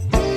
keluarga besar